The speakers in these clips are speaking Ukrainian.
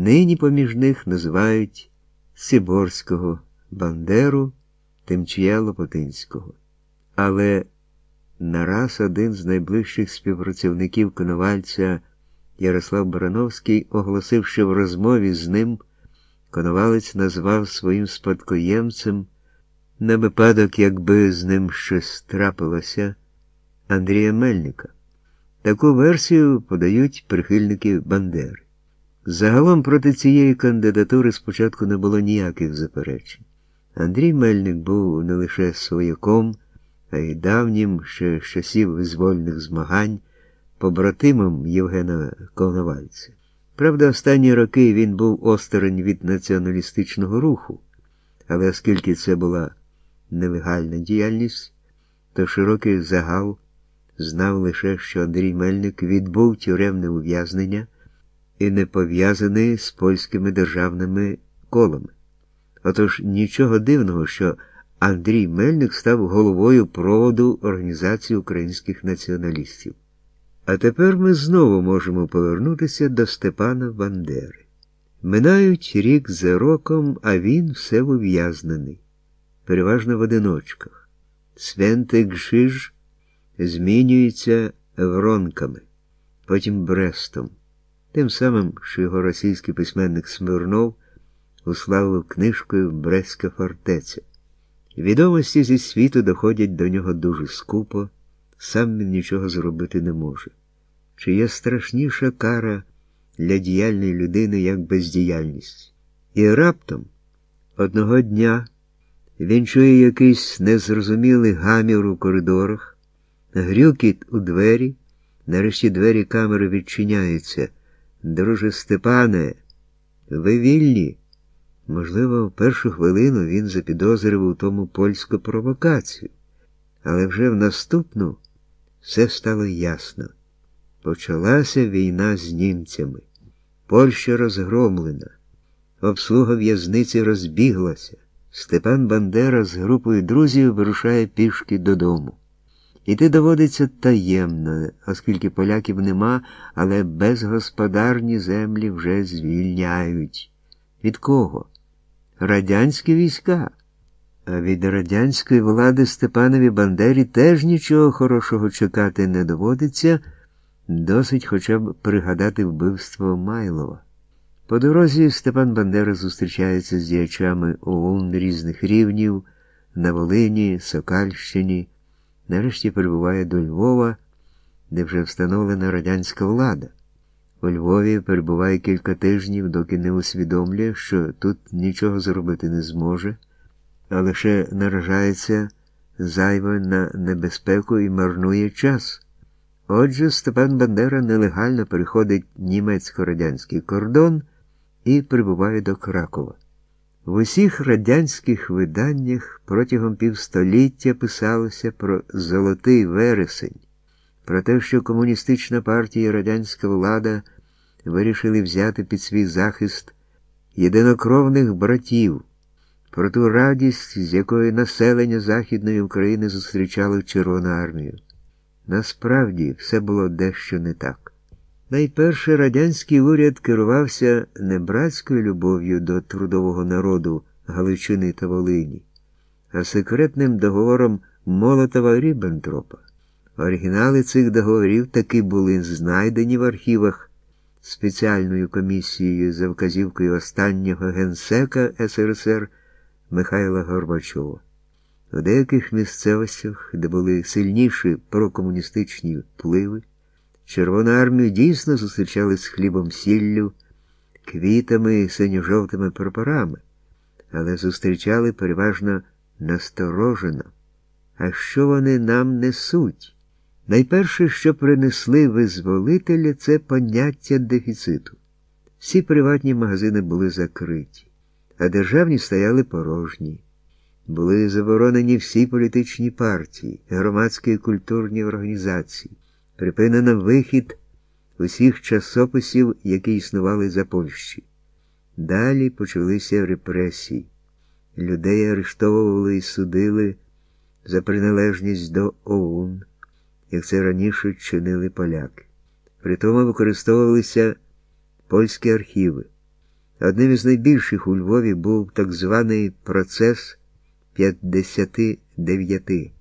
Нині поміж них називають Сиборського, Бандеру, Тимчія Лопотинського. Але нараз один з найближчих співпрацівників Коновальця Ярослав Барановський оголосив, що в розмові з ним Коновалець назвав своїм спадкоємцем на випадок, якби з ним щось трапилося, Андрія Мельника. Таку версію подають прихильники Бандери. Загалом проти цієї кандидатури спочатку не було ніяких заперечень. Андрій Мельник був не лише свояком, а й давнім ще з часів визвольних змагань, побратимом Євгена Коновальця. Правда, останні роки він був осторонь від націоналістичного руху, але оскільки це була нелегальна діяльність, то широкий загал знав лише, що Андрій Мельник відбув тюремне ув'язнення і не пов'язаний з польськими державними колами. Отож нічого дивного, що Андрій Мельник став головою проводу Організації українських націоналістів. А тепер ми знову можемо повернутися до Степана Бандери. Минають рік за роком, а він все ув'язнений, переважно в одиночках. Свентик Жиж змінюється Вронками, потім Брестом, тим самим, що його російський письменник Смирнов уславив книжкою Брестська фортеця. Відомості зі світу доходять до нього дуже скупо, сам він нічого зробити не може. Чи є страшніша кара для діяльної людини як бездіяльність? І раптом одного дня він чує якийсь незрозумілий гамір у коридорах, грюкіт у двері, нарешті двері камери відчиняються. Друже Степане, ви вільні? Можливо, в першу хвилину він запідозрив у тому польську провокацію, але вже в наступну все стало ясно. Почалася війна з німцями. Польща розгромлена, обслуга в'язниці розбіглася. Степан Бандера з групою друзів вирушає пішки додому. Іти доводиться таємно, оскільки поляків нема, але безгосподарні землі вже звільняють. Від кого? Радянські війська. А від радянської влади Степанові Бандері теж нічого хорошого чекати не доводиться, досить хоча б пригадати вбивство Майлова. По дорозі Степан Бандера зустрічається з діячами ОУН різних рівнів на Волині, Сокальщині, нарешті прибуває до Львова, де вже встановлена радянська влада. У Львові перебуває кілька тижнів, доки не усвідомлює, що тут нічого зробити не зможе, а лише наражається зайво на небезпеку і марнує час. Отже, Степан Бандера нелегально переходить німецько-радянський кордон і прибуває до Кракова. В усіх радянських виданнях протягом півстоліття писалося про золотий вересень, про те, що комуністична партія і радянська влада вирішили взяти під свій захист єдинокровних братів, про ту радість, з якою населення Західної України зустрічало Червону армію. Насправді все було дещо не так. Найперше радянський уряд керувався не братською любов'ю до трудового народу Галичини та Волині, а секретним договором Молотова Ріббентропа. Оригінали цих договорів таки були знайдені в архівах спеціальною комісією за вказівкою останнього генсека СРСР Михайла Горбачова. У деяких місцевостях, де були сильніші прокомуністичні впливи, Червону армію дійсно зустрічали з хлібом сіллю, квітами синьо-жовтими прапорами, але зустрічали переважно насторожено. А що вони нам несуть? Найперше, що принесли визволителя, це поняття дефіциту. Всі приватні магазини були закриті, а державні стояли порожні. Були заборонені всі політичні партії, громадські і культурні організації припинено вихід усіх часописів, які існували за Польщі. Далі почалися репресії. Людей арештовували і судили за приналежність до ОУН, як це раніше чинили поляки. При тому використовувалися польські архіви. Одним із найбільших у Львові був так званий процес 59.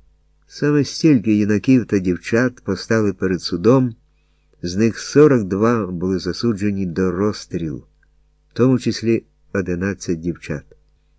Саме стільки юнаків та дівчат постали перед судом, з них 42 були засуджені до розстрілу, в тому числі 11 дівчат.